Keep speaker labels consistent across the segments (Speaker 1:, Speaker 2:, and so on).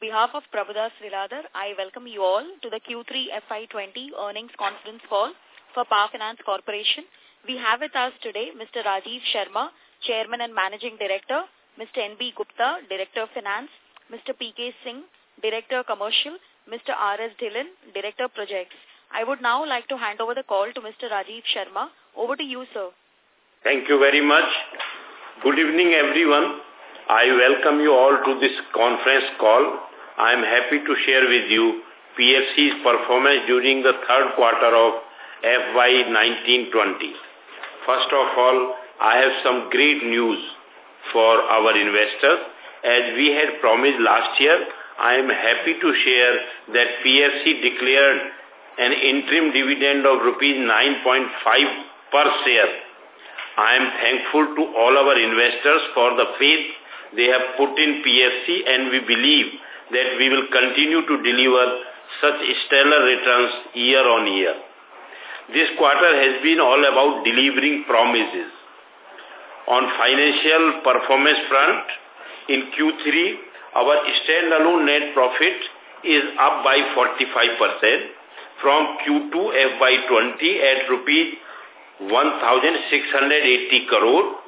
Speaker 1: behalf of Prabhudas Lilladher, I welcome you all to the Q3 FY20 earnings conference call for Power Finance Corporation. We have with us today Mr. Rajiv Sharma, Chairman and Managing Director, Mr. N.B. Gupta, Director of Finance, Mr. P.K. Singh, Director Commercial, Mr. R.S. Dhillon, Director Projects. I would now like to hand over the call to Mr. Rajiv Sharma. Over to you, sir.
Speaker 2: Thank you very much. Good evening, everyone. I welcome you all to this conference call. I am happy to share with you PFC's performance during the third quarter of FY 1920. First of all, I have some great news for our investors. As we had promised last year, I am happy to share that PFC declared an interim dividend of rupees 9.5 per share. I am thankful to all our investors for the faith they have put in PFC and we believe that we will continue to deliver such stellar returns year on year. This quarter has been all about delivering promises. On financial performance front, in Q3, our standalone net profit is up by 45% from Q2 FY20 at rupees 1,680 crore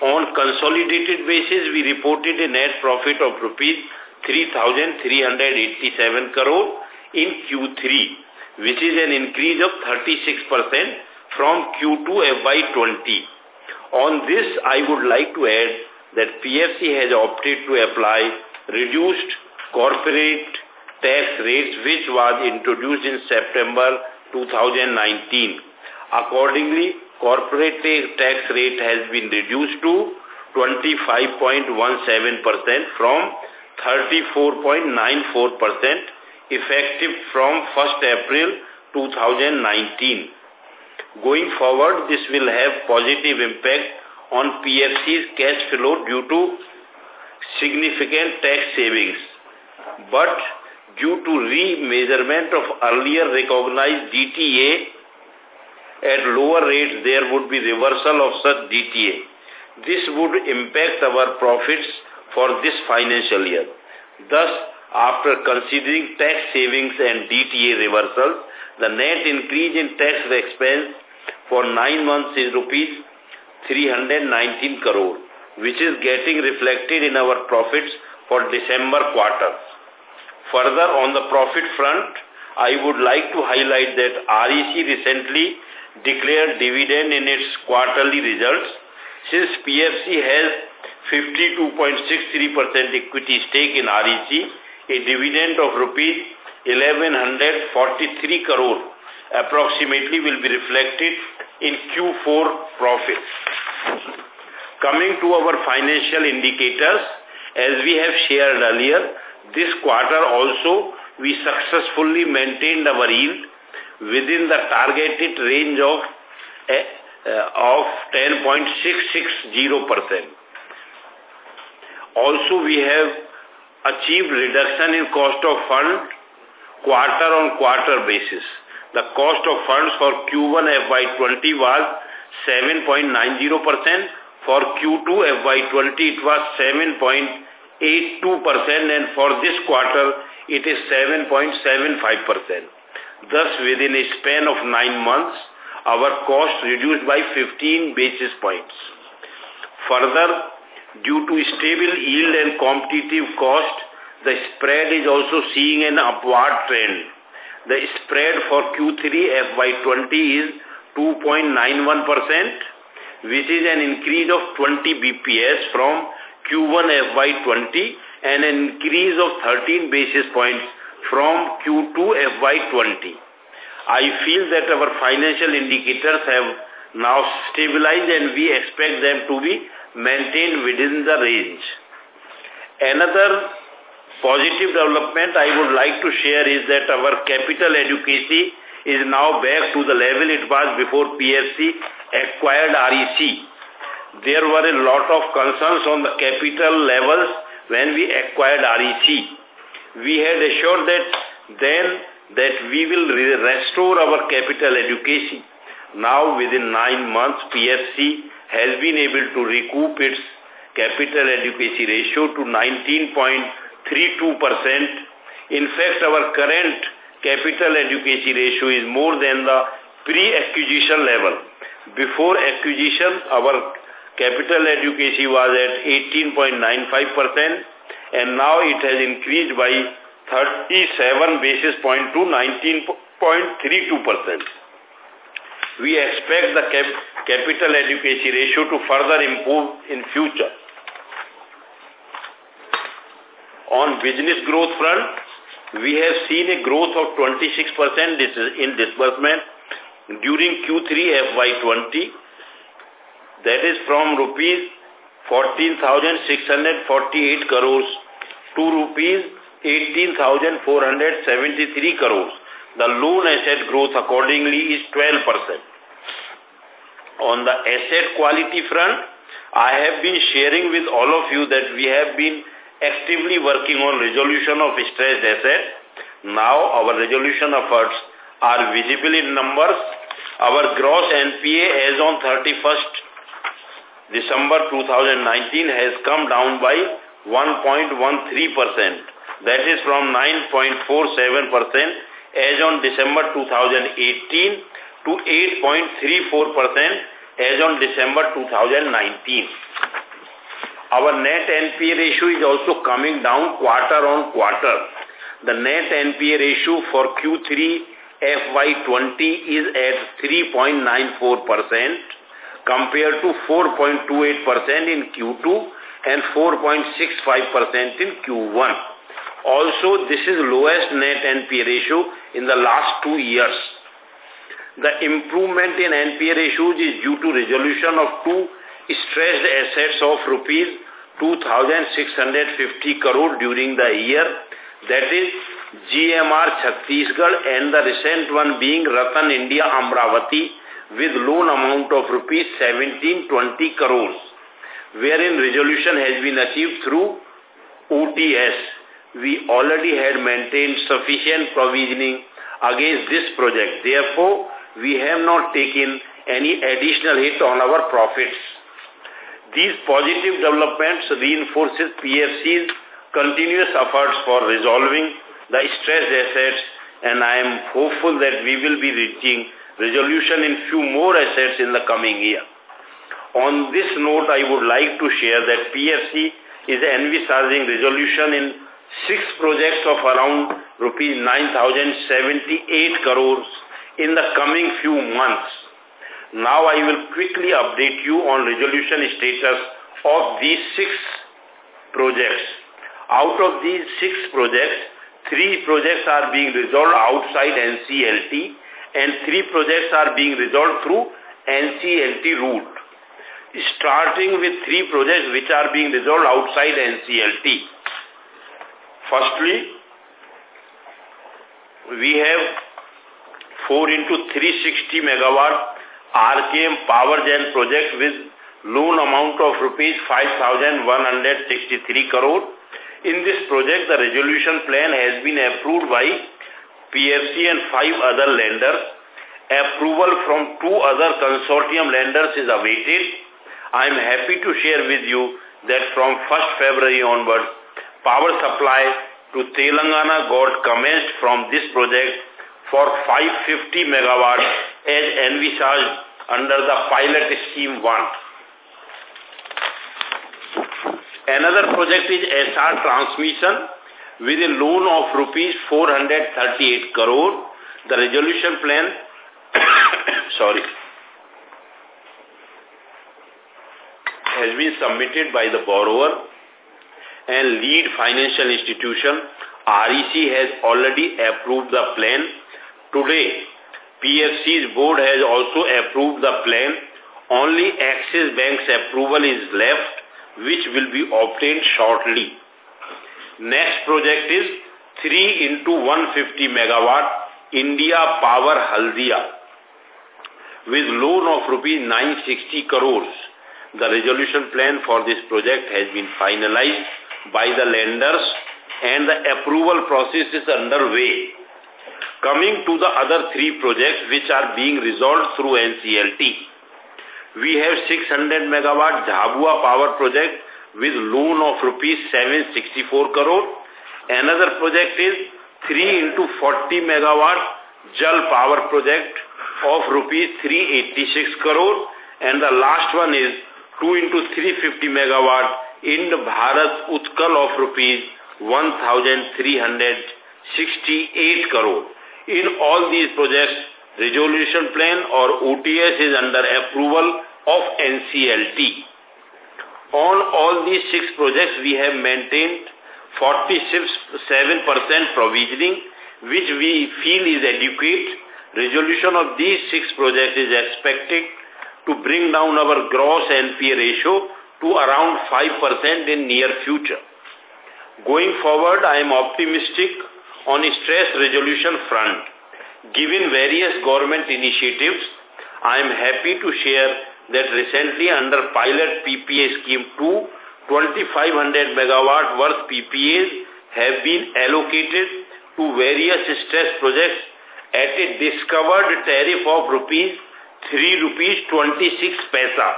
Speaker 2: on consolidated basis, we reported a net profit of rupees 3,387 crore in Q3, which is an increase of 36% from Q2 FY20. On this, I would like to add that PFC has opted to apply reduced corporate tax rates which was introduced in September 2019. Accordingly, corporate tax rate has been reduced to 25.17% from 34.94% effective from 1st April 2019. Going forward, this will have positive impact on PFC's cash flow due to significant tax savings. But due to remeasurement of earlier recognized DTA at lower rates, there would be reversal of such DTA. This would impact our profits for this financial year. Thus, after considering tax savings and DTA reversals, the net increase in tax expense for nine months is rupees 319 crore, which is getting reflected in our profits for December quarter. Further, on the profit front, I would like to highlight that REC recently declared dividend in its quarterly results. Since PFC has 52.63% equity stake in REC, a dividend of rupees 1143 crore approximately will be reflected in Q4 profits. Coming to our financial indicators, as we have shared earlier, this quarter also we successfully maintained our yield within the targeted range of, uh, of 10.660%. Also, we have achieved reduction in cost of fund quarter on quarter basis. The cost of funds for Q1 FY20 was 7.90%. For Q2 FY20 it was 7.82% and for this quarter it is 7.75%. Thus, within a span of nine months, our cost reduced by 15 basis points. Further, due to stable yield and competitive cost, the spread is also seeing an upward trend. The spread for Q3 FY20 is 2.91%, which is an increase of 20 BPS from Q1 FY20 and an increase of 13 basis points from Q2 FY20. I feel that our financial indicators have now stabilized and we expect them to be maintained within the range. Another positive development I would like to share is that our capital adequacy is now back to the level it was before PFC acquired REC. There were a lot of concerns on the capital levels when we acquired REC we had assured that then that we will restore our capital adequacy. Now, within nine months, PFC has been able to recoup its capital adequacy ratio to 19.32%. In fact, our current capital adequacy ratio is more than the pre-acquisition level. Before acquisition, our capital adequacy was at 18.95% and now it has increased by 37 basis point to 19.32%. We expect the cap capital adequacy ratio to further improve in future. On business growth front, we have seen a growth of 26% in disbursement during Q3 FY20. That is from rupees 14,648 crores to rupees 18,473 crores. The loan asset growth accordingly is 12%. On the asset quality front, I have been sharing with all of you that we have been actively working on resolution of stressed assets. Now our resolution efforts are visible in numbers. Our gross NPA as on 31st December 2019 has come down by 1.13%. That is from 9.47% as on December 2018 to 8.34% as on December 2019. Our net NPA ratio is also coming down quarter on quarter. The net NPA ratio for Q3 FY20 is at 3.94% compared to 4.28% in Q2 and 4.65% in Q1. Also, this is lowest net NPA ratio in the last two years. The improvement in NPA ratios is due to resolution of two stressed assets of rupees 2,650 crore during the year. That is GMR Chhattisgarh and the recent one being RattanIndia Amravati with loan amount of rupees 1720 crores, wherein resolution has been achieved through OTS. We already had maintained sufficient provisioning against this project. Therefore, we have not taken any additional hit on our profits. These positive developments reinforces PFC's continuous efforts for resolving the stressed assets and I am hopeful that we will be reaching resolution in few more assets in the coming year. On this note, I would like to share that PFC is envisaging resolution in six projects of around rupees 9,078 crores in the coming few months. Now I will quickly update you on resolution status of these six projects. Out of these six projects, three projects are being resolved outside NCLT and three projects are being resolved through NCLT route. Starting with three projects which are being resolved outside NCLT. Firstly, we have 4 into 360 megawatt RKM Power Gen project with loan amount of rupees 5,163 crore. In this project, the resolution plan has been approved by PFC and five other lenders. Approval from two other consortium lenders is awaited. I am happy to share with you that from 1st February onwards, power supply to Telangana got commenced from this project for 550 megawatts as envisaged under the pilot scheme 1. Another project is Essar Transmission with a loan of rupees 438 crore. The resolution plan sorry, has been submitted by the borrower and lead financial institution REC has already approved the plan Today, PFC's board has also approved the plan. Only Axis Bank's approval is left, which will be obtained shortly. Next project is 3 into 150 megawatt India Power Haldia with loan of rupees 960 crores. The resolution plan for this project has been finalized by the lenders and the approval process is underway. Coming to the other three projects which are being resolved through NCLT. We have 600 megawatt Jhabua power project with loan of rupees 764 crore Another project is 3 into 40 megawatt Jal power project of rupees 386 crore and the last one is 2 into 350 megawatt Ind Bharat Utkal of rupees 1368 crore. In all these projects, resolution plan or OTS is under approval of NCLT. On all these six projects, we have maintained 47% provisioning, which we feel is adequate. Resolution of these six projects is expected to bring down our gross NPA ratio to around 5% in near future. Going forward, I am optimistic on stress resolution front. Given various government initiatives, I am happy to share that recently under pilot PPA scheme 2, 2500 megawatt worth PPAs have been allocated to various stress projects at a discovered tariff of rupees 3 rupees 26 paisa.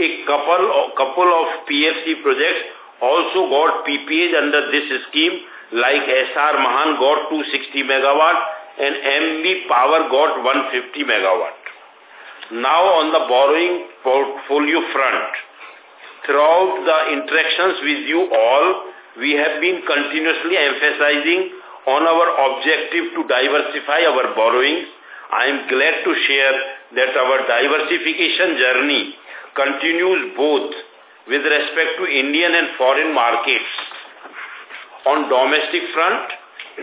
Speaker 2: A couple of, couple of PFC projects also got PPAs under this scheme like Essar Mahan got 260 megawatt and MB Power got 150 megawatt. Now on the borrowing portfolio front, throughout the interactions with you all, we have been continuously emphasizing on our objective to diversify our borrowings. I am glad to share that our diversification journey continues both with respect to Indian and foreign markets. On domestic front,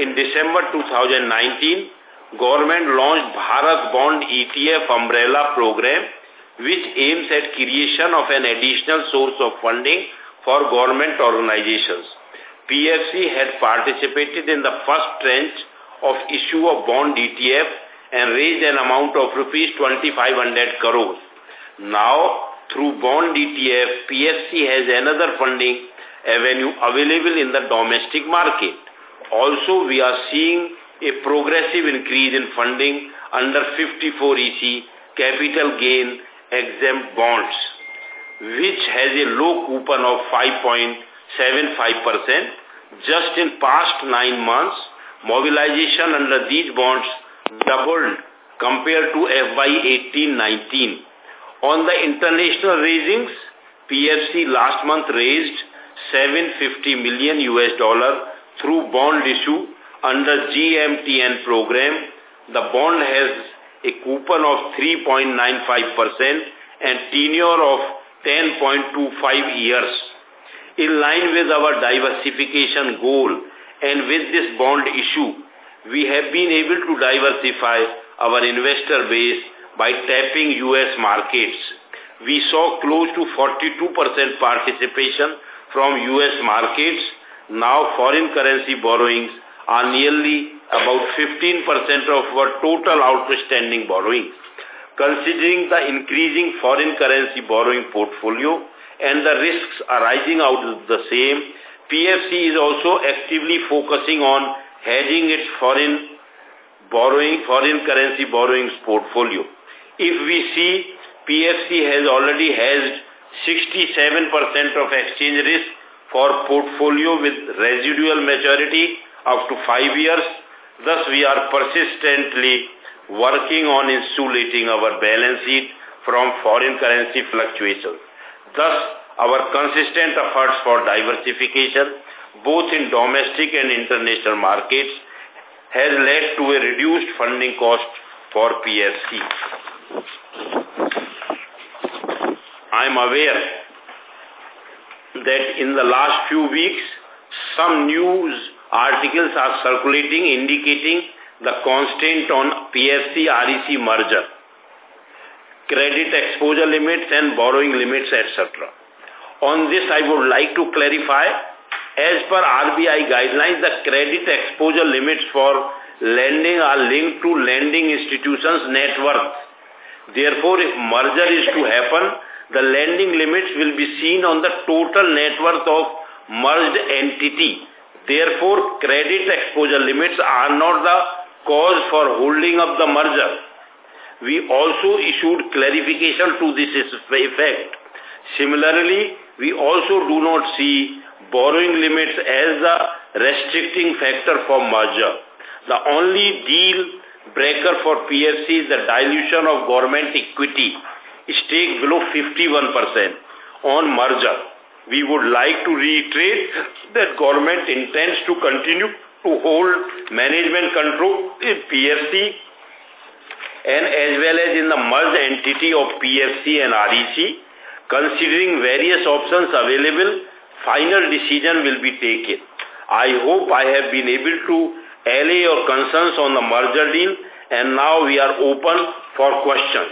Speaker 2: in December 2019, government launched Bharat Bond ETF umbrella program which aims at creation of an additional source of funding for government organizations. PFC had participated in the first tranche of issue of bond ETF and raised an amount of rupees 2500 crores. Now, through bond ETF, PFC has another funding avenue available in the domestic market. Also, we are seeing a progressive increase in funding under 54EC capital gain exempt bonds, which has a low coupon of 5.75%. Just in past nine months, mobilization under these bonds doubled compared to FY 18-19. On the international raisings, PFC last month raised 750 million US dollar through bond issue under GMTN program, the bond has a coupon of 3.95% and tenure of 10.25 years. In line with our diversification goal and with this bond issue, we have been able to diversify our investor base by tapping U.S. markets. We saw close to 42% participation from U.S. markets. Now foreign currency borrowings are nearly about 15% of our total outstanding borrowing. Considering the increasing foreign currency borrowing portfolio and the risks arising out of the same, PFC is also actively focusing on hedging its foreign borrowing, foreign currency borrowings portfolio. If we see PFC has already hedged 67% of exchange risk for portfolio with residual maturity up to five years. Thus, we are persistently working on insulating our balance sheet from foreign currency fluctuations. Thus, our consistent efforts for diversification, both in domestic and international markets, has led to a reduced funding cost for PFC. I am aware that in the last few weeks, some news articles are circulating indicating the constraint on PFC REC merger, credit exposure limits and borrowing limits, etc. On this, I would like to clarify, as per RBI guidelines, the credit exposure limits for lending are linked to lending institutions' net worth. Therefore, if merger is to happen, the lending limits will be seen on the total net worth of merged entity Therefore, credit exposure limits are not the cause for holding up the merger. We also issued clarification to this effect. Similarly, we also do not see borrowing limits as the restricting factor for merger. The only deal breaker for PFC is the dilution of government equity stake below 51% on merger. We would like to reiterate that government intends to continue to hold management control in PFC and as well as in the merged entity of PFC and REC. Considering various options available, final decision will be taken. I hope I have been able to allay your concerns on the merger deal and now we are open for questions.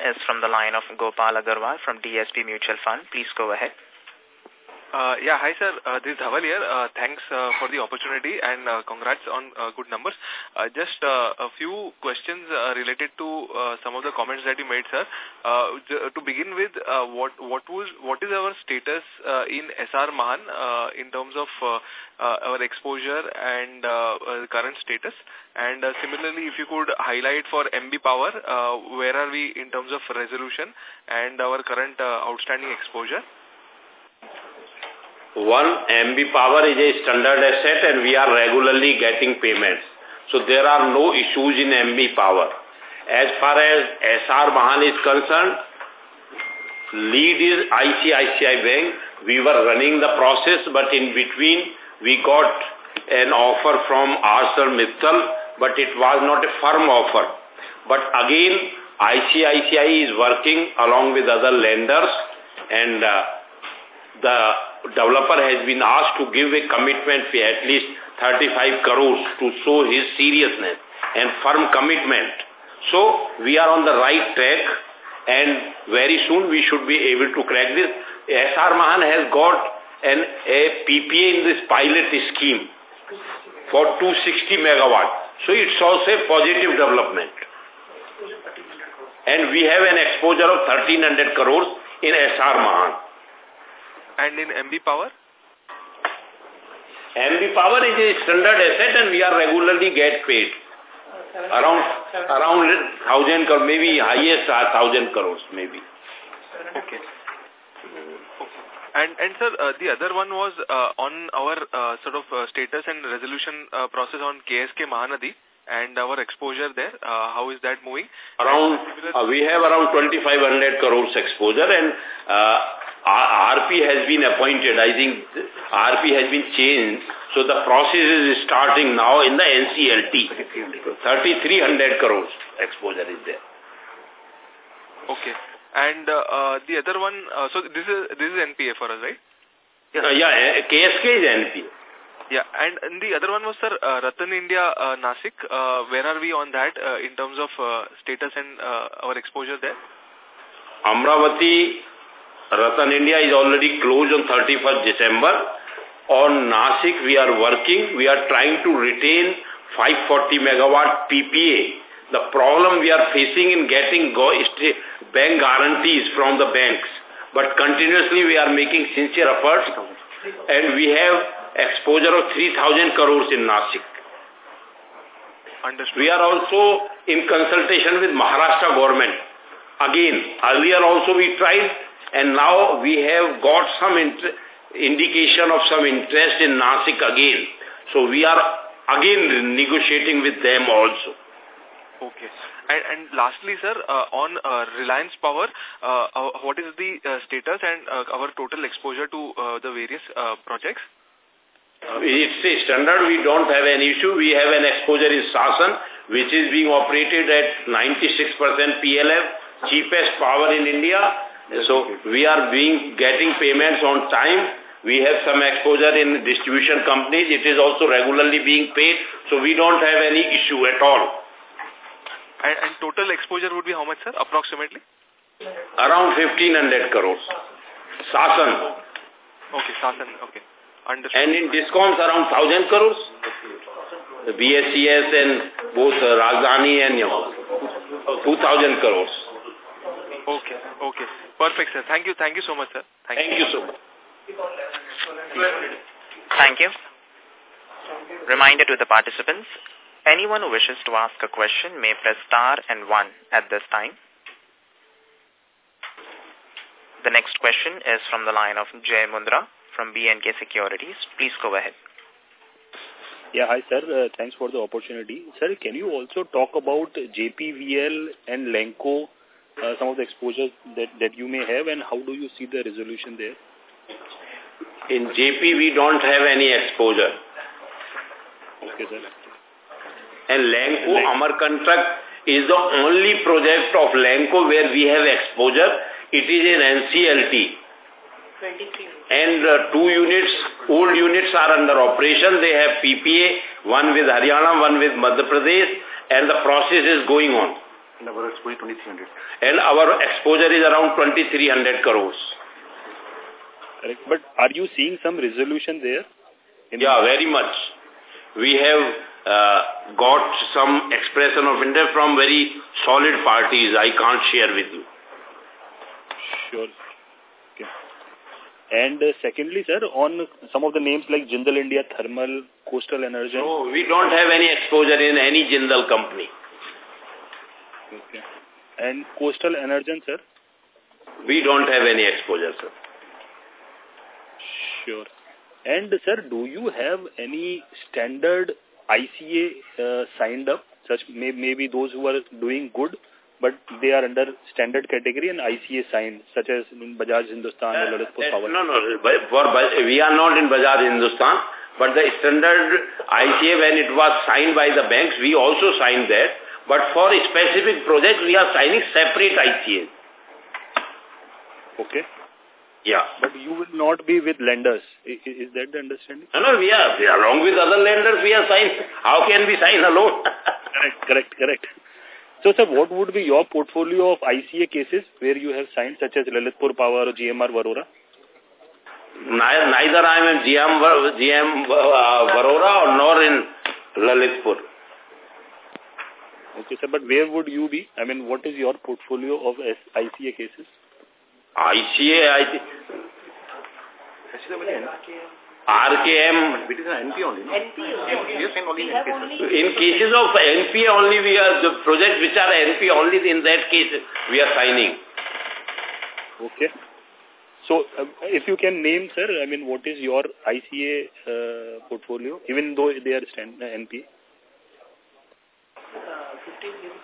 Speaker 3: is from the line of Gopal Agarwal from DSP Mutual Fund. Please go ahead.
Speaker 4: Uh, yeah, hi sir. Uh, this is Dhaval here. Uh, thanks uh, for the opportunity and uh, congrats on uh, good numbers. Uh, just uh, a few questions uh, related to uh, some of the comments that you made, sir. Uh, to begin with, uh, what what was what is our status uh, in Essar Mahan uh, in terms of uh, uh, our exposure and uh, uh, current status? And uh, similarly, if you could highlight for MB Power, uh, where are we in terms of resolution and our current uh, outstanding exposure?
Speaker 2: One, MB Power is a standard asset and we are regularly getting payments. So there are no issues in MB Power. As far as Essar Mahan is concerned, lead is ICICI Bank. We were running the process, but in between we got an offer from ArcelorMittal, but it was not a firm offer. But again, ICICI is working along with other lenders and uh, the developer has been asked to give a commitment fee at least 35 crores to show his seriousness and firm commitment. So we are on the right track and very soon we should be able to crack this. Essar Mahan has got an, a PPA in this pilot scheme for 260 megawatt. So it's also a positive development. And we have an exposure of 1300 crores in Essar Mahan.
Speaker 4: And in MB Power?
Speaker 2: MB Power is a standard asset and we are regularly get paid. Around around thousand crores, maybe highest thousand crores, maybe.
Speaker 4: Okay. And, and sir, uh, the other one was uh, on our uh, sort of uh, status and resolution uh, process on KSK Mahanadi and our exposure there. Uh, how is that moving?
Speaker 2: Around, uh, we have around 2,500 crores exposure and RP has been appointed. I think RP has been changed. So the process is starting now in the NCLT. 3,300 crores exposure is there.
Speaker 4: Okay. And uh, uh, the other one, uh, so this is this is NPA for us, right?
Speaker 2: Yeah, uh, yeah KSK is NPA.
Speaker 4: Yeah, and, and the other one was, sir, uh, RattanIndia uh, Nasik. Uh, where are we on that uh, in terms of uh, status and uh, our exposure there?
Speaker 2: Amravati RattanIndia is already closed on 31st December. On Nasik, we are working. We are trying to retain 540 megawatt PPA. The problem we are facing in getting go bank guarantees from the banks. But continuously we are making sincere efforts and we have exposure of 3,000 crores in Nasik.
Speaker 4: Understood.
Speaker 2: We are also in consultation with Maharashtra government. Again, earlier also we tried and now we have got some indication of some interest in Nasik again. So we are again negotiating with them also.
Speaker 4: Okay. And, and lastly, sir, uh, on uh, Reliance Power, uh, uh what is the uh, status and uh, our total exposure to the various projects?
Speaker 2: It's a standard. We don't have an issue. We have an exposure in Sasan, which is being operated at 96% PLF, cheapest power in India, so we are being getting payments on time. We have some exposure in distribution companies. It is also regularly being paid. So we don't have any issue at all.
Speaker 4: And, and total exposure would be how much, sir, approximately?
Speaker 2: Around 1500 crores. Sasan.
Speaker 4: Okay, Sasan, okay. Understood.
Speaker 2: And in discoms around 1000 crores. The BSES and both uh, Rajdhani and you know, 2000 crores.
Speaker 4: Okay, okay. Perfect, sir. Thank you, thank you so much, sir.
Speaker 2: Thank, thank you. you so much.
Speaker 3: Thank you. Reminder to the participants, anyone who wishes to ask a question may press star and one at this time. The next question is from the line of Jay Mundra from B&K Securities. Please go ahead.
Speaker 5: Yeah, hi sir. Uh, thanks for the opportunity. Sir, can you also talk about JPVL and Lanco, uh, some of the exposures that, that you may have and how do you see the resolution there?
Speaker 2: In JP, we don't have any exposure.
Speaker 5: Okay, sir.
Speaker 2: And Lanco Amarkantak is the only project of Lanco where we have exposure. It is in NCLT. 23. And uh, two units, old units are under operation. They have PPA, one with Haryana, one with Madhya Pradesh, and the process is going on.
Speaker 6: And our exposure 2300.
Speaker 2: And our exposure is around 2300 crores.
Speaker 5: Correct. But are you seeing some resolution there?
Speaker 2: Yeah, very much. We have uh, got some expression of interest from very solid parties. I can't share with you.
Speaker 5: Sure. Okay. And uh, secondly, sir, on some of the names like Jindal India Thermal, Coastal Energy.
Speaker 2: No, we don't have any exposure in any Jindal company.
Speaker 5: Okay. And Coastal Energy, sir?
Speaker 2: We don't have any exposure, sir.
Speaker 5: Sure. And, sir, do you have any standard ICA uh, signed up, such may, maybe those who are doing good, but they are under standard category and ICA signed, such as in Bajaj Hindustan uh, or Lalitpur
Speaker 2: Power? No, no, for, we are not in Bajaj Hindustan, but the standard ICA, when it was signed by the banks, we also signed that. But for a specific projects, we are signing separate ICA.
Speaker 5: Okay.
Speaker 2: Yeah.
Speaker 5: But you will not be with lenders. Is, is that the understanding?
Speaker 2: No, no, we are, we are along with other lenders, we are signed. How can we sign alone?
Speaker 5: correct, correct, correct. So, sir, what would be your portfolio of ICA cases where you have signed, such as Lalitpur Power or GMR Warora?
Speaker 2: Neither I am in GM, GM uh, Warora nor in Lalitpur.
Speaker 5: Okay, sir, but where would you be? I mean, what is your portfolio of ICA cases?
Speaker 2: ICA, I think. RKM.
Speaker 6: It is an NP only, no?
Speaker 1: NP
Speaker 6: Yes, only in cases.
Speaker 2: In cases of NP only, we are, the projects which are NP only, in that case, we are signing.
Speaker 5: Okay. So, uh, if you can name, sir, I mean, what is your ICA uh, portfolio, even though they are stand, uh, NP?
Speaker 7: Uh, 15 cases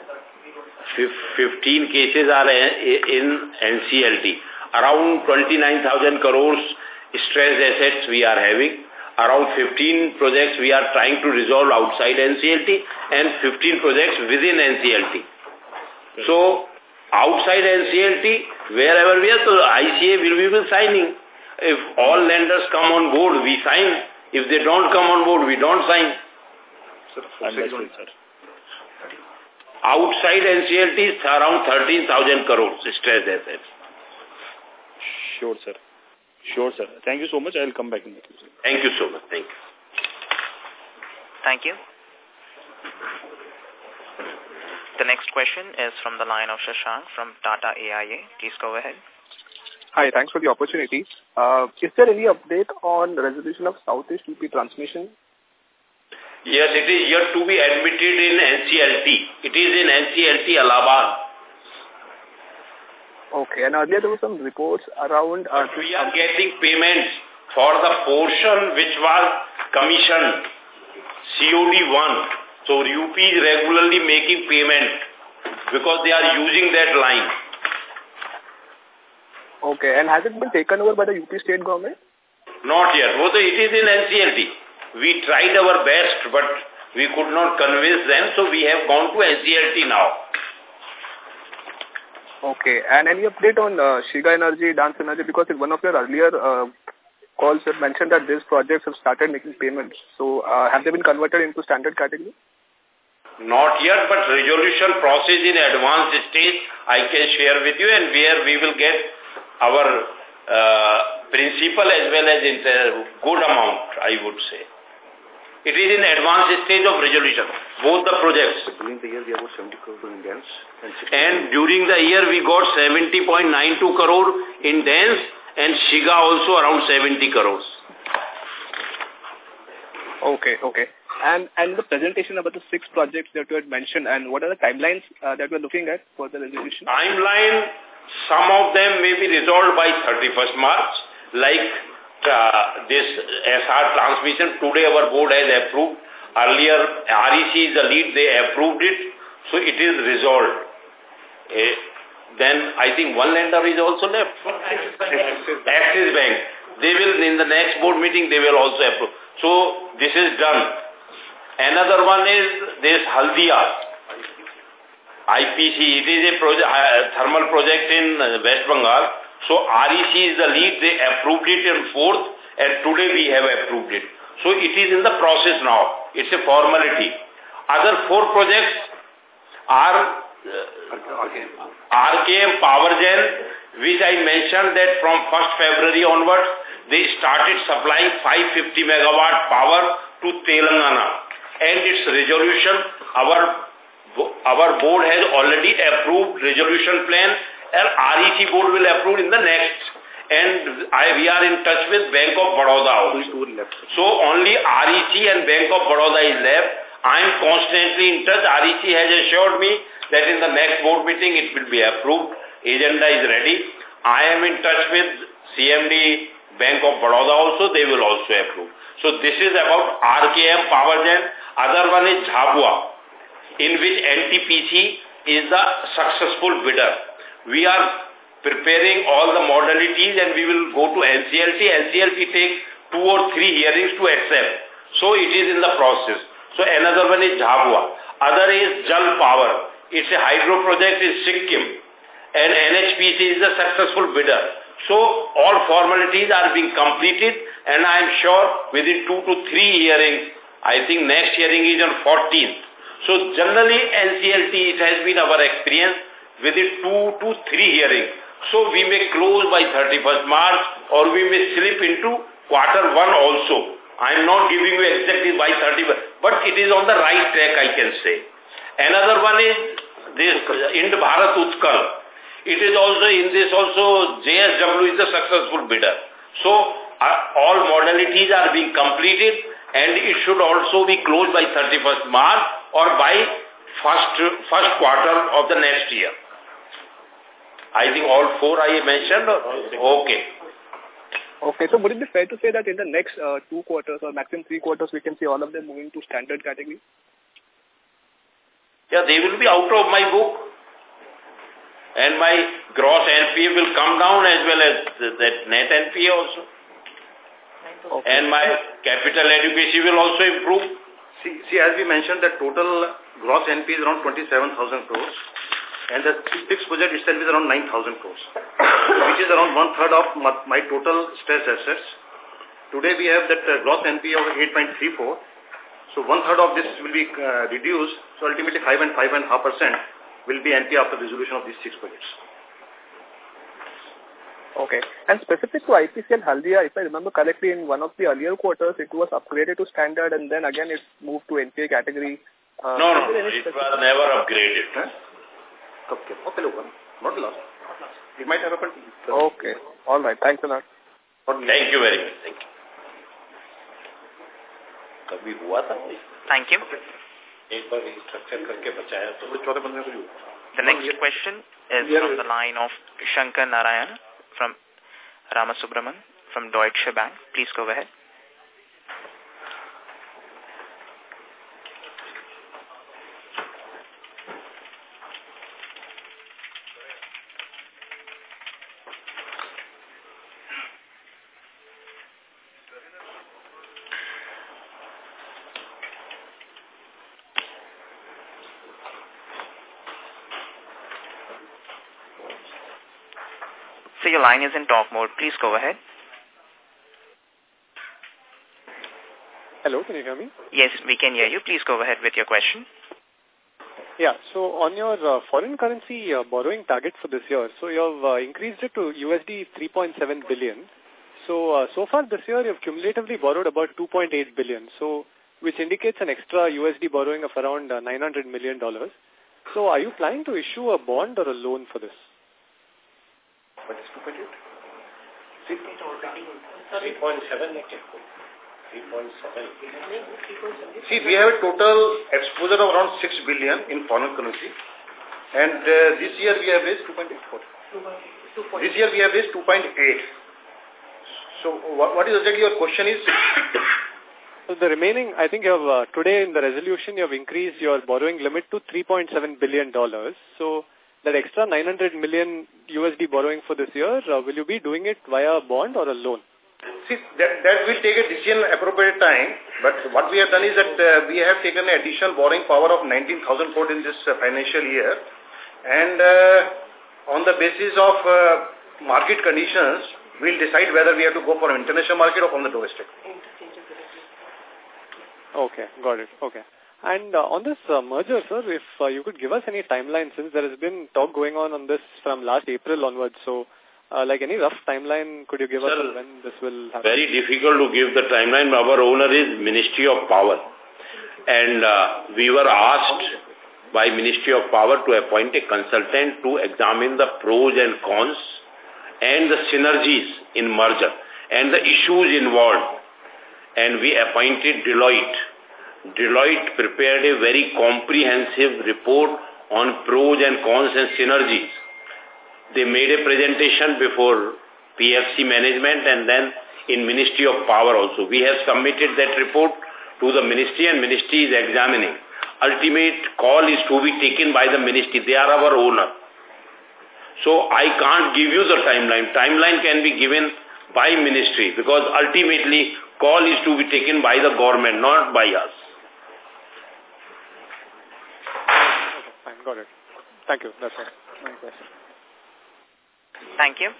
Speaker 7: are in NCLT.
Speaker 2: 15 cases are in NCLT. Around 29,000 crores stressed assets we are having. Around 15 projects we are trying to resolve outside NCLT and 15 projects within NCLT. So, outside NCLT, wherever we are, so ICA will be signing. If all lenders come on board, we sign. If they don't come on board, we don't sign.
Speaker 5: Sir.
Speaker 2: Outside NCLT is around 13,000 crores stressed assets.
Speaker 5: Sure, sir. Sure, sir. Thank you so much. I'll come back in the future.
Speaker 2: Thank you so much. Thank you.
Speaker 3: Thank you. The next question is from the line of Shashank from Tata AIA. Please go ahead.
Speaker 8: Hi, thanks for the opportunity. Uh, is there any update on resolution of Southeast UP transmission?
Speaker 2: Yes, it is yet to be admitted in NCLT. It is in NCLT Allahabad.
Speaker 8: Okay, and earlier there were some reports around...
Speaker 2: Uh, we are getting payments for the portion which was commissioned, COD1. So UP is regularly making payment because they are using that line.
Speaker 8: Okay, and has it been taken over by the UP state government?
Speaker 2: Not yet. It is in NCLT. We tried our best, but we could not convince them, so we have gone to NCLT now.
Speaker 8: Okay, and any update on uh, Shiga Energy, Dans Energy? Because in one of your earlier uh, calls you mentioned that these projects have started making payments. So uh, have they been converted into standard category?
Speaker 2: Not yet, but resolution process in advanced stage I can share with you and where we will get our uh, principal as well as in good amount, I would say. It is in advanced stage of resolution, both the projects.
Speaker 6: During the year, we have got 70 crore in Dans.
Speaker 2: And, and during the year, we got 70.92 crore in Dans and Shiga also around 70 crores.
Speaker 8: Okay, okay. And and the presentation about the six projects that you had mentioned and what are the timelines uh, that we're looking at for the resolution?
Speaker 2: Timeline, some of them may be resolved by 31st March, like uh, this Essar transmission. Today our board has approved. Earlier, REC is the lead, they approved it, so it is resolved. Uh, then I think one lender is also left. Axis Bank. They will, in the next board meeting, they will also approve. So this is done. Another one is this Haldia, IPC. It is a uh, thermal project in uh, West Bengal. So REC is the lead. They approved it in fourth and today we have approved it. So it is in the process now. It's a formality. Other four projects are uh, RKM Powergen, which I mentioned that from 1st February onwards, they started supplying 550 megawatt power to Telangana and its resolution, our our board has already approved resolution plan and REC board will approve in the next. And I, we are in touch with Bank of Baroda also. So only REC and Bank of Baroda is left. I am constantly in touch. REC has assured me that in the next board meeting it will be approved. Agenda is ready. I am in touch with CMD Bank of Baroda also. They will also approve. So this is about RKM Power Powergen other one is Jhabua, in which NTPC is the successful bidder. We are preparing all the modalities and we will go to NCLT. NCLT takes two or three hearings to accept. So it is in the process. So another one is Jhabua. Other is Jal Power. It's a hydro project in Sikkim. And NHPC is the successful bidder. So all formalities are being completed and I am sure within two to three hearings I think next hearing is on 14th. So generally NCLT, it has been our experience within two to three hearings. So we may close by 31st March or we may slip into quarter one also. I am not giving you exactly by 31st, but it is on the right track I can say. Another one is this Ind Bharat Utkal. It is also in this also JSW is the successful bidder. So uh, all modalities are being completed and it should also be closed by 31st March or by first, first quarter of the next year. I think all four I mentioned. Okay.
Speaker 8: Okay, so would it be fair to say that in the next uh, two quarters or maximum three quarters, we can see all of them moving to standard category?
Speaker 2: Yeah, they will be out of my book. And my gross NPA will come down as well as that net NPA also. Okay. And my capital adequacy will also improve.
Speaker 6: See, see, as we mentioned, the total gross NP is around 27,000 crores. And the fixed budget itself is around 9,000 crores, which is around one-third of my total stress assets. Today we have that uh, gross NP of 8.34. So one-third of this will be uh, reduced. So ultimately 5 and 5.5% will be NP after resolution of these six budgets.
Speaker 8: Okay. And specific to IPCL Haldia, if I remember correctly, in one of the earlier quarters, it was upgraded to standard and then again it moved to NPA category.
Speaker 2: Uh, no, no, it was never upgraded. Huh?
Speaker 6: Okay. Okay, look, not lost. It might have happened.
Speaker 8: Okay. All right. Thanks a lot.
Speaker 2: Thank you very much. Thank you. कभी हुआ था
Speaker 3: Thank you.
Speaker 2: एक बार restructure करके बचाया तो
Speaker 6: चौदह पंद्रह को
Speaker 3: The next question is from the line of Shankar Narayan from Ramasubramanian from Deutsche Bank. Please go ahead. So your line is in talk mode. Please go ahead.
Speaker 9: Hello, can you hear me?
Speaker 3: Yes, we can hear you. Please go ahead with your question.
Speaker 9: Yeah, so on your uh, foreign currency uh, borrowing target for this year, so you have uh, increased it to USD 3.7 billion. So, uh, so far this year you've cumulatively borrowed about 2.8 billion, so which indicates an extra USD borrowing of around uh, 900 million dollars. So, are you planning to issue a bond or a loan for this?
Speaker 6: What is 2.8?
Speaker 2: 3.7
Speaker 6: See, we have a total exposure of around 6 billion in foreign currency. And uh, this year we have raised 2.8. This year we have raised 2.8. So what, what is exactly your question is?
Speaker 9: So the remaining, I think you have, uh, today in the resolution, you have increased your borrowing limit to $3.7 billion. So that extra 900 million USD borrowing for this year, uh, will you be doing it via a bond or a loan?
Speaker 6: See, that, that will take a decision appropriate time, but what we have done is that uh, we have taken an additional borrowing power of 19,000 crore in this uh, financial year, and uh, on the basis of uh, market conditions, we'll decide whether we have to go for an international market or from the domestic.
Speaker 9: Okay, got it. Okay. And uh, on this uh, merger, sir, if uh, you could give us any timeline, since there has been talk going on on this from last April onwards, so uh, like any rough timeline, could you give
Speaker 2: Sir,
Speaker 9: us when this will happen?
Speaker 2: Very difficult to give the timeline. Our owner is Ministry of Power. And uh, we were asked by Ministry of Power to appoint a consultant to examine the pros and cons and the synergies in merger and the issues involved. And we appointed Deloitte. Deloitte prepared a very comprehensive report on pros and cons and synergies. They made a presentation before PFC management and then in Ministry of Power also. We have submitted that report to the ministry and ministry is examining. Ultimate call is to be taken by the ministry. They are our owner. So I can't give you the timeline. Timeline can be given by ministry because ultimately call is to be taken by the government, not by us.
Speaker 9: Okay, fine, got it. Thank you. That's all. My question.
Speaker 3: Thank you.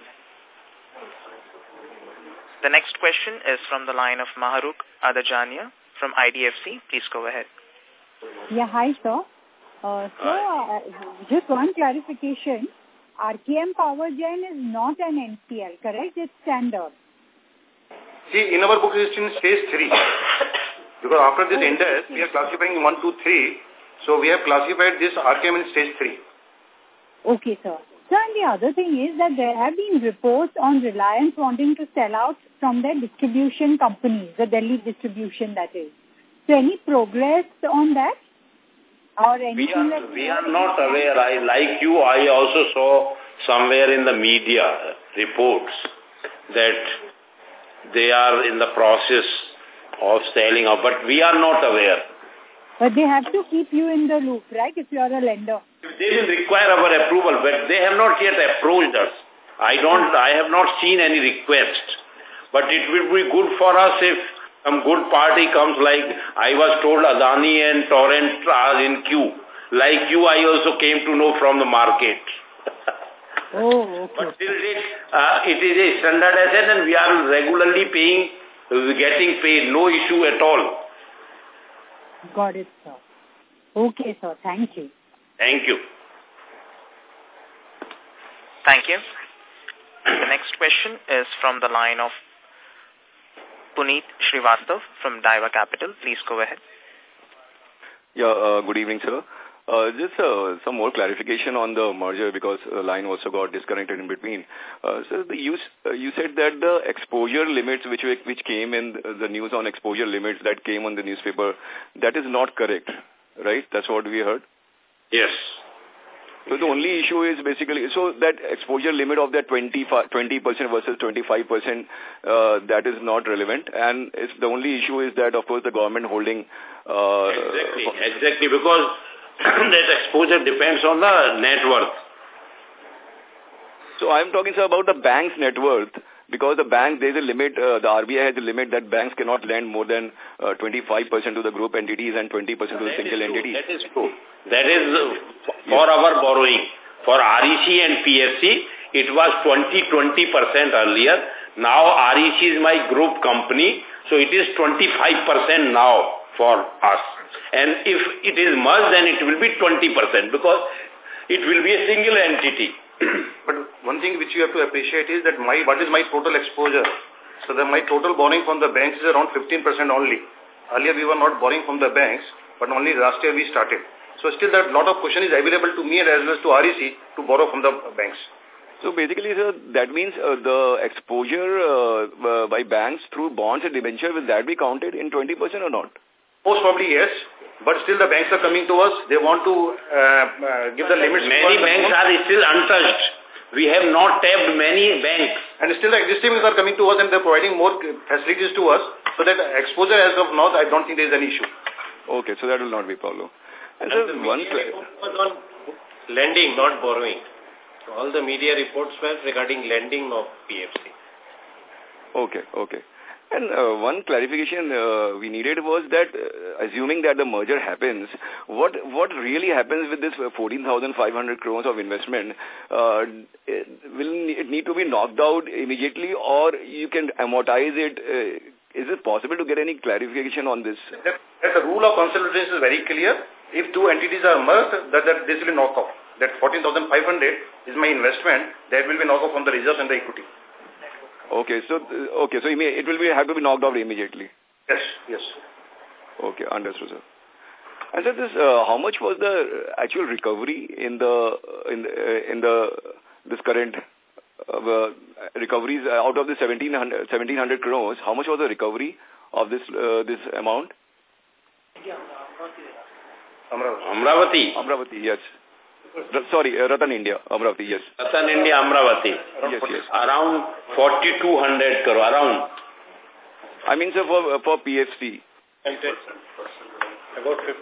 Speaker 3: The next question is from the line of Mahrukh Adajania from IDFC. Please go ahead.
Speaker 10: Yeah, hi, sir. Uh, so, uh, just one clarification. RKM Power Gen is not an NPL, correct? It's standard.
Speaker 6: See, in our book it is in stage 3. Because after this
Speaker 10: Oh,
Speaker 6: Ind AS,
Speaker 10: okay.
Speaker 6: we are classifying 1, 2, 3. So we have classified this RKM in stage 3.
Speaker 10: Okay, sir. Sir, and the other thing is that there have been reports on Reliance wanting to sell out from their distribution companies, the Delhi distribution that is. So any progress on that? Or anything
Speaker 2: We are, we are not aware. I, like you, I also saw somewhere in the media reports that they are in the process of selling out, but we are not aware.
Speaker 10: But they have to keep you in the loop, right, if you are a lender.
Speaker 2: They will require our approval, but they have not yet approached us. I don't, I have not seen any request. But it will be good for us if some good party comes like I was told Adani and Torrent are in queue. Like you, I also came to know from the market.
Speaker 10: Oh, okay.
Speaker 2: But till date, uh, it is a standard asset and we are regularly paying, uh, getting paid, no issue at all.
Speaker 10: Got it, sir. Okay, sir. Thank you.
Speaker 2: Thank you.
Speaker 3: Thank you. The next question is from the line of Puneet Srivastav from Daiwa Capital. Please go ahead.
Speaker 11: Yeah, uh, good evening, sir. Uh, just uh, some more clarification on the merger because the line also got disconnected in between. Uh, so the, you, uh, you said that the exposure limits which which came in the news on exposure limits that came on the newspaper, that is not correct, right? That's what we heard.
Speaker 2: Yes.
Speaker 11: So the only issue is basically, so that exposure limit of that 20, percent versus 25%, uh, that is not relevant. And it's, the only issue is that, of course, the government holding... Uh,
Speaker 2: Exactly, exactly, because that exposure depends on the net worth.
Speaker 11: So I'm talking, sir, about the bank's net worth. Because the bank, there's a limit, uh, the RBI has a limit that banks cannot lend more than uh, 25% to the group entities and 20% to the single entity.
Speaker 2: That is true. That is uh, for our borrowing. For REC and PFC, it was 20-20% earlier. Now REC is my group company. So it is 25% now for us. And if it is merged, then it will be 20% because it will be a single entity.
Speaker 6: but one thing which you have to appreciate is that my what is my total exposure? So that my total borrowing from the banks is around 15% only. Earlier we were not borrowing from the banks, but only last year we started. So still that lot of question is available to me as well as to REC to borrow from the banks.
Speaker 11: So basically, sir, that means uh, the exposure uh, uh, by banks through bonds and debenture, will that be counted in 20% or not?
Speaker 6: Most probably yes, but still the banks are coming to us. They want to uh, uh, give the limits.
Speaker 2: Many banks are still untouched. We have not tapped many banks.
Speaker 6: And still the existing banks are coming to us and they're providing more facilities to us. So that exposure as of now, I don't think there is an issue.
Speaker 11: Okay, so that will not be a problem.
Speaker 12: And, and so one was on lending, not borrowing. All the media reports were regarding lending of PFC.
Speaker 11: Okay, okay. And uh, one clarification uh, we needed was that, uh, assuming that the merger happens, what what really happens with this 14,500 crores of investment? Uh, will it need to be knocked out immediately or you can amortize it? Uh, is it possible to get any clarification on this?
Speaker 6: That, the rule of consolidation is very clear. If two entities are merged, that, that this will be knocked off. That 14,500 is my investment. That will be knocked off from the reserves and the equity.
Speaker 11: Okay, so okay, so it will be have to be knocked out immediately.
Speaker 6: Yes, yes.
Speaker 11: Okay, understood, sir. And so this, uh, how much was the actual recovery in the in the, uh, in the this current uh, recoveries out of the 1700 1700 crores? How much was the recovery of this uh, this amount?
Speaker 2: Amravati.
Speaker 11: Amravati, yes. Sorry, uh, RattanIndia, Amravati, yes.
Speaker 2: RattanIndia, Amravati.
Speaker 11: Yes, yes.
Speaker 2: Around 4,200 crore, around.
Speaker 11: I mean, sir, for, uh, for PFC.
Speaker 12: About 50%.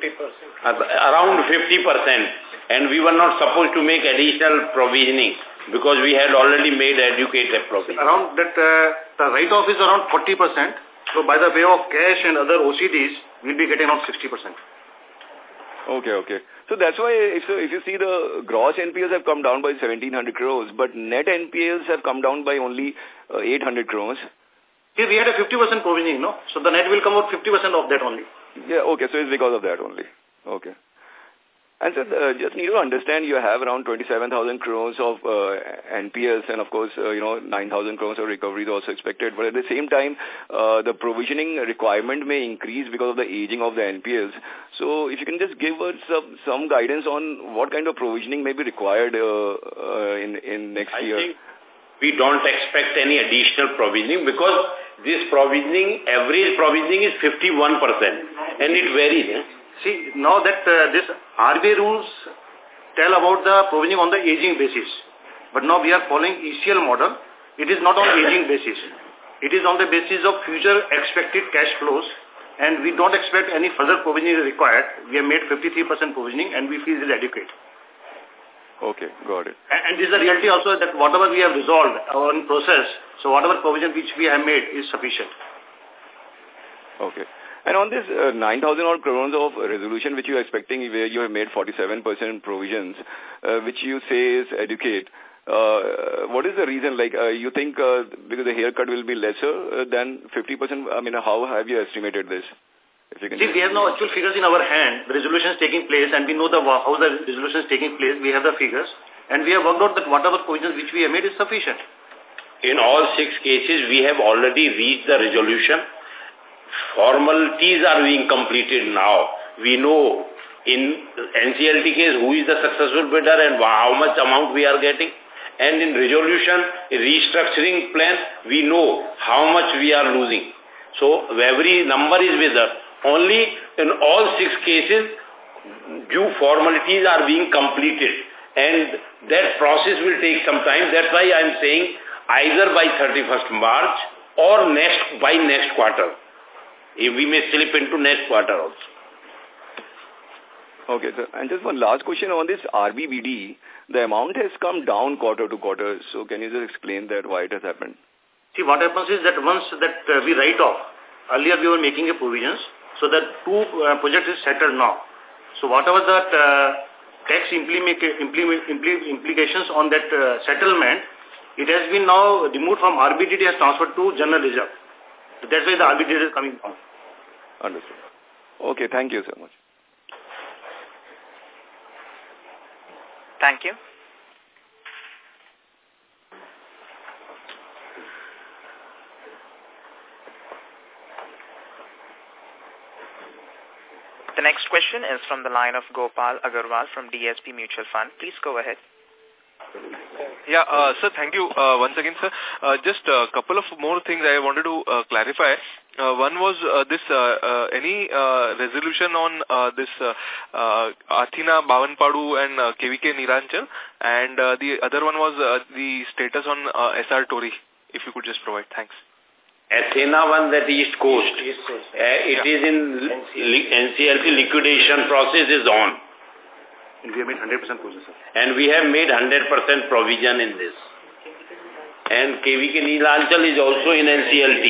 Speaker 2: Around 50%. And we were not supposed to make additional provisioning because we had already made adequate provision.
Speaker 6: Around that, uh, the write-off is around 40%. So by the way of cash and other OCDs, we'll be getting around 60%.
Speaker 11: Okay, okay. So that's why if, if you see the gross NPLs have come down by 1700 crores, but net NPLs have come down by only uh, 800 crores.
Speaker 6: See, we had a 50% provisioning, no? So the net will come out 50% of that only.
Speaker 11: Yeah, okay, so it's because of that only. Okay. And so uh, just need to understand you have around 27,000 crores of uh, NPLs and of course, uh, you know, 9,000 crores of recoveries also expected. But at the same time, uh, the provisioning requirement may increase because of the aging of the NPLs. So if you can just give us some, some guidance on what kind of provisioning may be required uh, uh, in, in next
Speaker 2: I
Speaker 11: year.
Speaker 2: Think we don't expect any additional provisioning because this provisioning, average provisioning is 51% and it varies. Eh?
Speaker 6: See, now that uh, this RBI rules tell about the provisioning on the aging basis, but now we are following ECL model. It is not on aging basis. It is on the basis of future expected cash flows, and we don't expect any further provisioning required. We have made 53% provisioning, and we feel it is adequate.
Speaker 11: Okay, got it.
Speaker 6: And, and this is the reality also that whatever we have resolved on process, so whatever provision which we have made is sufficient.
Speaker 11: Okay. And on this uh, 9,000 odd crores of resolution which you are expecting, where you have made 47% provisions, uh, which you say is adequate, uh, what is the reason? Like, uh, you think uh, because the haircut will be lesser uh, than 50%? I mean, how have you estimated this?
Speaker 6: If you can See, we have no actual figures in our hand. The resolution is taking place and we know the how the resolution is taking place. We have the figures. And we have worked out that whatever provisions which we have made is sufficient.
Speaker 2: In all six cases, we have already reached the resolution formalities are being completed now. We know in NCLT case who is the successful bidder and how much amount we are getting. And in resolution, restructuring plan, we know how much we are losing. So every number is with us. Only in all six cases, due formalities are being completed. And that process will take some time. That's why I am saying either by 31st March or next by next quarter. We may slip into next quarter also.
Speaker 11: Okay, sir. And just one last question on this RBBD. The amount has come down quarter to quarter. So can you just explain that, why it has happened?
Speaker 6: See, what happens is that once that uh, we write off, earlier we were making a provisions, so that two uh, projects is settled now. So whatever that uh, tax implica impli impli implications on that uh, settlement, it has been now removed from RBDT has transferred to general reserve. So that's why the arbitrage is coming down.
Speaker 11: Understood. Okay, thank you so much.
Speaker 3: Thank you. The next question is from the line of Gopal Agarwal from DSP Mutual Fund. Please go ahead.
Speaker 4: Yeah, uh, sir, thank you uh, once again, sir. Uh, just a couple of more things I wanted to uh, clarify. Uh, one was uh, this uh, uh, any uh, resolution on uh, this uh, uh, Athena Bhavanpadu and uh, KVK Nilachal, and uh, the other one was uh, the status on uh, Essar Tori, if you could just provide. Thanks.
Speaker 2: Athena one that East Coast.
Speaker 12: East Coast.
Speaker 2: Uh, it is in li NCLT liquidation process is on.
Speaker 6: And we have made 100% provision, sir.
Speaker 2: And we have made 100% provision in this. And KVK Nilachal is also in NCLT.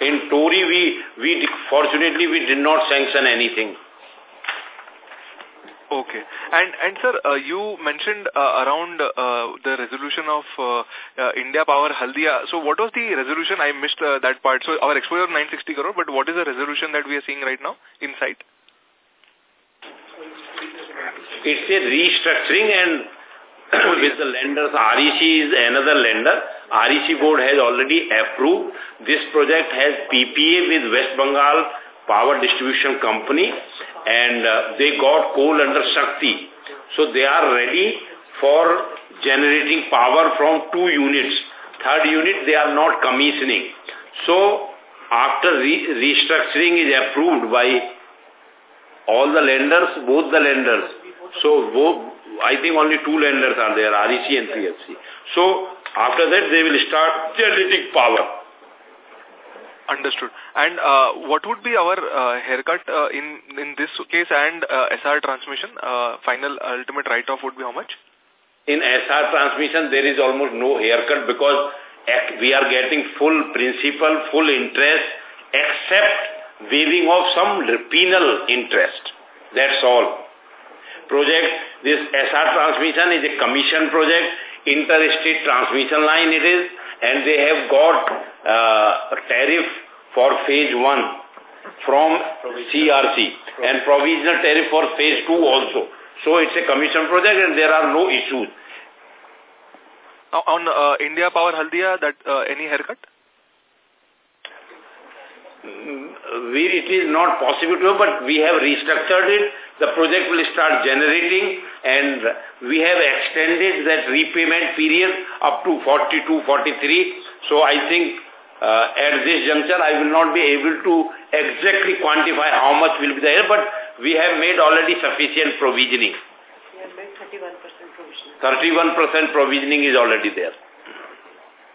Speaker 2: In Tori, we, we fortunately we did not sanction anything.
Speaker 4: Okay. And, and sir, uh, you mentioned uh, around uh, the resolution of uh, uh, India Power Haldia. So what was the resolution? I missed uh, that part. So our exposure 960 crore, but what is the resolution that we are seeing right now inside?
Speaker 2: It's a restructuring and with the lenders, REC is another lender. REC board has already approved. This project has PPA with West Bengal Power Distribution Company and uh, they got coal under Shakti. So they are ready for generating power from two units. Third unit they are not commissioning. So after re restructuring is approved by all the lenders, both the lenders. So I think only two lenders are there, REC and PFC. So after that they will start generating power.
Speaker 4: Understood. And uh, what would be our uh, haircut uh, in in this case and uh, Essar transmission? Uh, final ultimate write-off would be how much?
Speaker 2: In Essar transmission, there is almost no haircut because we are getting full principal, full interest, except waiving of some penal interest. That's all. Project, this Essar transmission is a commission project, interstate transmission line it is, and they have got uh, a tariff for phase 1 from CERC and provisional tariff for phase 2 also. So it's a commission project and there are no issues.
Speaker 4: Now, on uh, India Power Haldia, that uh, any haircut?
Speaker 2: We, it is not possible to, but we have restructured it. The project will start generating and we have extended that repayment period up to 42, 43. So I think uh, at this juncture I will not be able to exactly quantify how much will be there, but we have made already sufficient provisioning.
Speaker 7: We have made 31%31% provisioning.
Speaker 2: 31%
Speaker 7: provisioning
Speaker 2: is already there.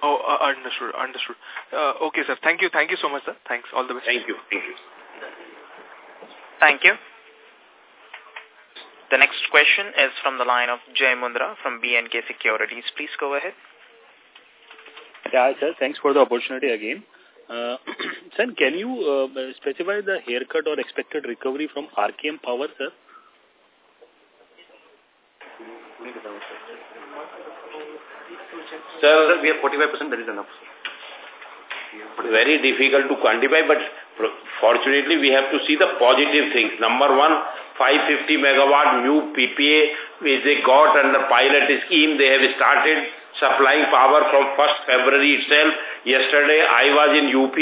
Speaker 4: Oh, uh, understood, understood. Uh, okay, sir. Thank you, thank you so much, sir. Thanks. All the best.
Speaker 2: Thank you, thank you.
Speaker 3: Thank you. The next question is from the line of Jay Mundra from B&K Securities. Please go ahead.
Speaker 5: Yeah, sir. Thanks for the opportunity again. Uh, sir, can you uh, specify the haircut or expected recovery from RKM Power, sir?
Speaker 6: Sir, we have 45%, that is enough.
Speaker 2: Very difficult to quantify, but fortunately we have to see the positive things. Number one, 550 megawatt new PPA which they got under pilot scheme. They have started supplying power from 1st February itself. Yesterday I was in UP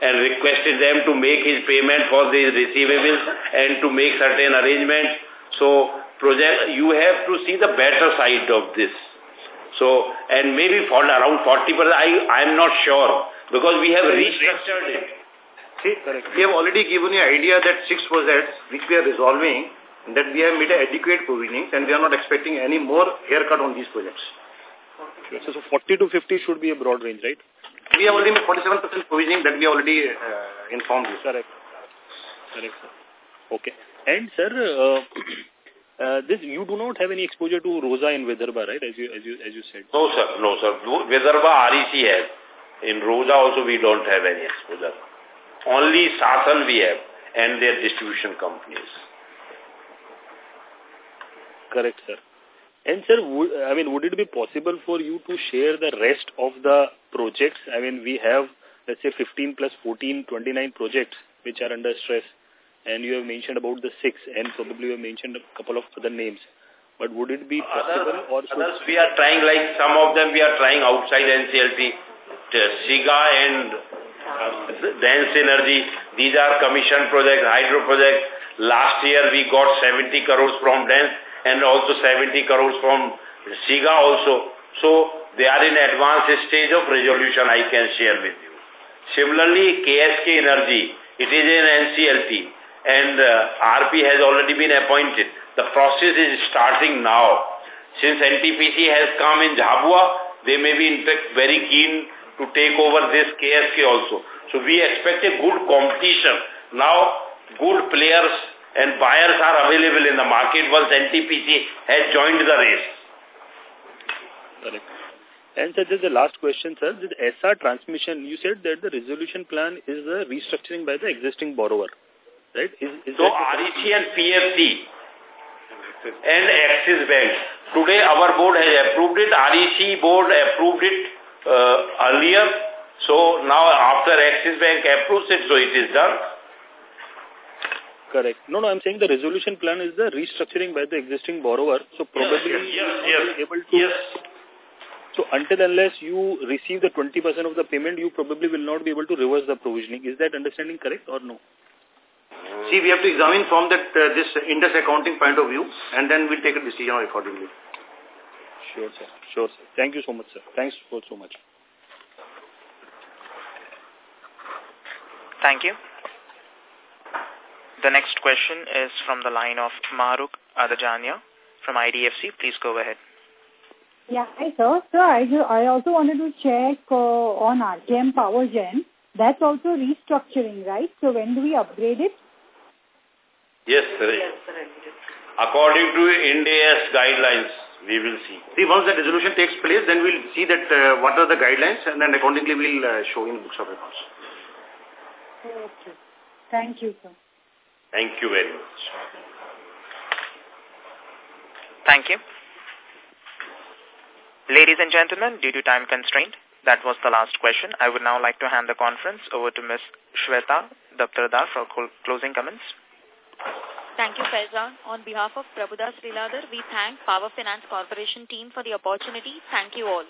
Speaker 2: and requested them to make his payment for these receivables and to make certain arrangements. So project, you have to see the better side of this. So, and maybe for around 40%, I, I am not sure because we have restructured it.
Speaker 6: See, we have already given you idea that six projects which we are resolving, that we have made adequate provisioning and we are not expecting any more haircut on these projects.
Speaker 5: So, so 40 to 50 should be a broad range, right?
Speaker 6: We have already made 47% provisioning that we already uh, informed you.
Speaker 5: Correct. Correct, sir. Okay. And, sir, uh, uh, this you do not have any exposure to Rosa in Vidarbha, right? As you as you as you said.
Speaker 2: No, sir. No, sir. Vidarbha REC has. In Rosa also we don't have any exposure. Only Sasan we have and their distribution companies.
Speaker 5: Correct, sir. And sir, would, I mean, would it be possible for you to share the rest of the projects? I mean, we have, let's say, 15 plus 14, 29 projects which are under stress. And you have mentioned about the six, and probably you have mentioned a couple of other names. But would it be possible
Speaker 2: others,
Speaker 5: or
Speaker 2: others we are trying like some of them we are trying outside NCLT, uh, Shiga and uh, Dans Energy. These are commission projects, hydro projects. Last year we got 70 crores from Dense and also 70 crores from Shiga also. So they are in advanced stage of resolution I can share with you. Similarly, KSK Energy, it is in NCLT and uh, RP has already been appointed. The process is starting now. Since NTPC has come in Jhabua, they may be in fact very keen to take over this KSK also. So we expect a good competition. Now, good players and buyers are available in the market once NTPC has joined the race.
Speaker 5: Correct. And sir, just the last question, sir. The Essar transmission, you said that the resolution plan is the restructuring by the existing borrower, right? Is, is
Speaker 2: so REC and PFC and Axis Bank. Today our board has approved it, REC board approved it earlier. So now after Axis Bank approves it, so it is done.
Speaker 5: Correct. No, no, I'm saying the resolution plan is the restructuring by the existing borrower. So probably
Speaker 2: yes, yes, yes,
Speaker 5: able to...
Speaker 2: Yes.
Speaker 5: So until unless you receive the 20% of the payment, you probably will not be able to reverse the provisioning. Is that understanding correct or no?
Speaker 6: See, we have to examine from that uh, this Ind AS accounting point of view, and then we'll take a decision accordingly.
Speaker 5: Sure, sir. Sure, sir. Thank you so much, sir. Thanks for so much.
Speaker 3: Thank you. The next question is from the line of Mahrukh Adajania from IDFC. Please go ahead.
Speaker 10: Yeah, hi, sir. Sir, I, I also wanted to check uh, on RKM Power Gen. That's also restructuring, right? So when do we upgrade it?
Speaker 2: Yes, sir. Yes, sir. According to Ind AS guidelines, we will see.
Speaker 6: See, once the resolution takes place, then we'll see that uh, what are the guidelines and then accordingly we'll uh, show in books of accounts.
Speaker 10: Okay. Thank you, sir.
Speaker 2: Thank you very much.
Speaker 3: Thank you. Ladies and gentlemen, due to time constraint, that was the last question. I would now like to hand the conference over to Ms. Shweta Daptardar for closing comments.
Speaker 1: Thank you, Faizan. On behalf of Prabhudas Lilladher, we thank Power Finance Corporation team for the opportunity. Thank you all.